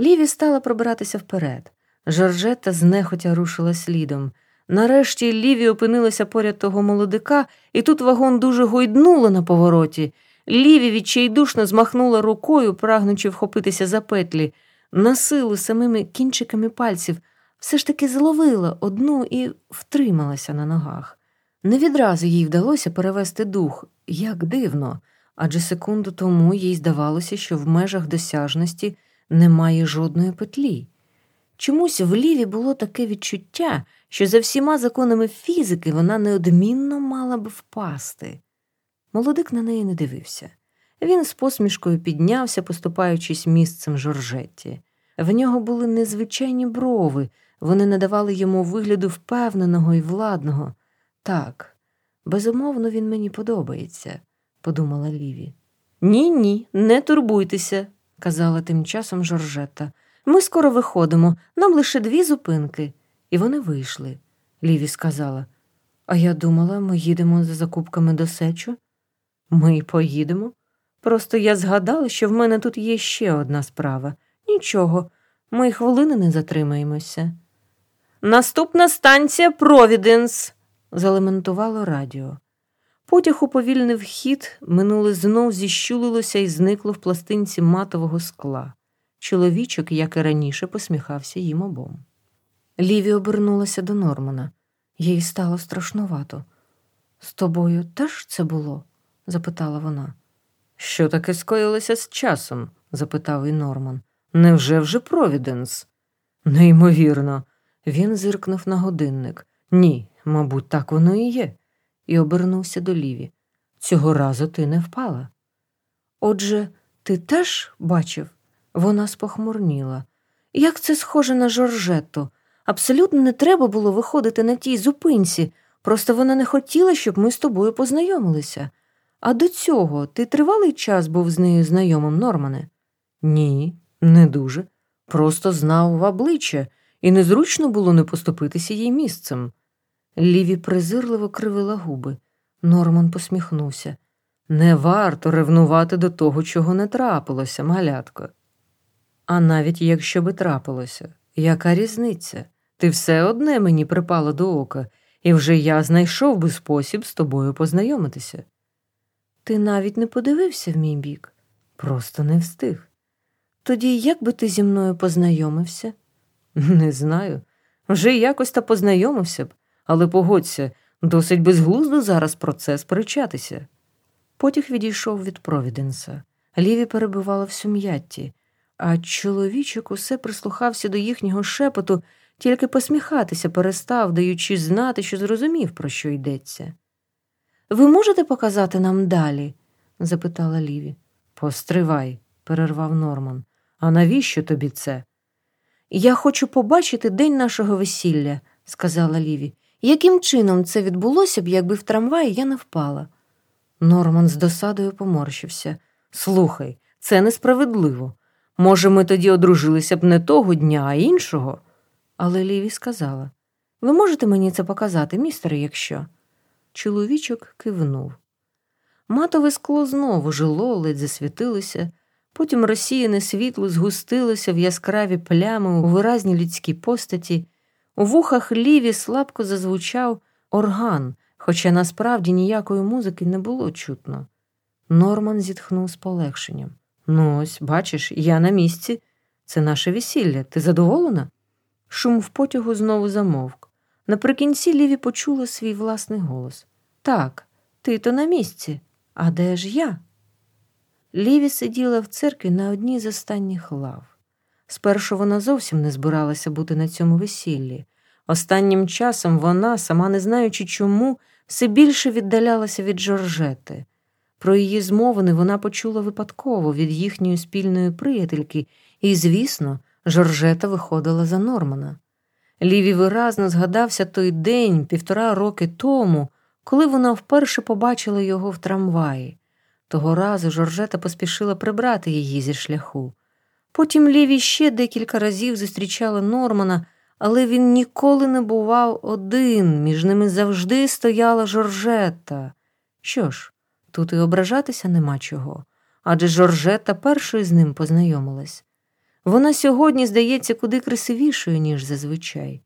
Ліві стала пробиратися вперед. Жоржетта знехотя рушила слідом. Нарешті Ліві опинилася поряд того молодика, і тут вагон дуже гойднуло на повороті. Ліві відчайдушно змахнула рукою, прагнучи вхопитися за петлі, на силу самими кінчиками пальців, все ж таки зловила одну і втрималася на ногах. Не відразу їй вдалося перевести дух, як дивно, адже секунду тому їй здавалося, що в межах досяжності немає жодної петлі. Чомусь в ліві було таке відчуття, що за всіма законами фізики вона неодмінно мала б впасти. Молодик на неї не дивився. Він з посмішкою піднявся, поступаючись місцем Жоржетті. В нього були незвичайні брови, вони надавали йому вигляду впевненого і владного. Так, безумовно, він мені подобається, подумала Ліві. Ні, ні, не турбуйтеся, казала тим часом Жоржетта. Ми скоро виходимо, нам лише дві зупинки. І вони вийшли. Ліві сказала. А я думала, ми їдемо за закупками до сечу. Ми поїдемо. Просто я згадала, що в мене тут є ще одна справа. Нічого, ми хвилини не затримаємося. Наступна станція Провіденс, залементувало радіо. Потяг уповільнив хід, минуле знов зіщулилося і зникло в пластинці матового скла. Чоловічок, як і раніше, посміхався їм обом. Ліві обернулася до Нормана. Їй стало страшнувато. З тобою теж це було? запитала вона. Що таке скоїлося з часом? запитав і Норман. Невже вже Провіденс? Неймовірно. Він зиркнув на годинник. Ні, мабуть, так воно і є, і обернувся до Ліві. Цього разу ти не впала. Отже, ти теж бачив? Вона спохмурніла. Як це схоже на Жоржетто? Абсолютно не треба було виходити на тій зупинці, просто вона не хотіла, щоб ми з тобою познайомилися. А до цього ти тривалий час був з нею знайомим, Нормане? Ні, не дуже. Просто знав в обличчя, і незручно було не поступитися їй місцем. Ліві презирливо кривила губи. Норман посміхнувся. Не варто ревнувати до того, чого не трапилося, малятко. А навіть якщо би трапилося, яка різниця? Ти все одне мені припала до ока, і вже я знайшов би спосіб з тобою познайомитися. Ти навіть не подивився в мій бік, просто не встиг. Тоді як би ти зі мною познайомився? Не знаю. Вже якось та познайомився б, але погодься, досить безглуздо зараз про це сперечатися. Потяг відійшов від Провіденса. Ліві перебувала в сум'ятті, а чоловічок усе прислухався до їхнього шепоту, тільки посміхатися перестав, даючи знати, що зрозумів, про що йдеться. Ви можете показати нам далі? запитала Ліві. Постривай, перервав Норман. А навіщо тобі це? Я хочу побачити день нашого весілля, сказала Ліві. Яким чином це відбулося б, якби в трамваї я не впала? Норман з досадою поморщився. Слухай, це несправедливо. Може, ми тоді одружилися б не того дня, а іншого. Але Ліві сказала Ви можете мені це показати, містере, якщо. Чоловічок кивнув. Матове скло знову жило, ледь засвітилося, потім розсіяне світло згустилося в яскраві плями у виразній людській постаті, у вухах ліві слабко зазвучав орган, хоча насправді ніякої музики не було чутно. Норман зітхнув з полегшенням. Ну, ось, бачиш, я на місці. Це наше весілля. Ти задоволена? Шум в потягу знову замовк. Наприкінці Ліві почула свій власний голос. Так, ти то на місці. А де ж я? Ліві сиділа в церкві на одній з останніх лав. Спершу вона зовсім не збиралася бути на цьому весіллі. Останнім часом вона, сама не знаючи чому, все більше віддалялася від Жоржети. Про її змовини вона почула випадково від їхньої спільної приятельки, і, звісно, Жоржета виходила за Нормана. Ліві виразно згадався той день, півтора роки тому, коли вона вперше побачила його в трамваї. Того разу Жоржета поспішила прибрати її зі шляху. Потім Ліві ще декілька разів зустрічала Нормана, але він ніколи не бував один, між ними завжди стояла Жоржета. Що ж, тут і ображатися нема чого, адже Жоржета першою з ним познайомилась. Вона сьогодні здається куди красивішою, ніж зазвичай.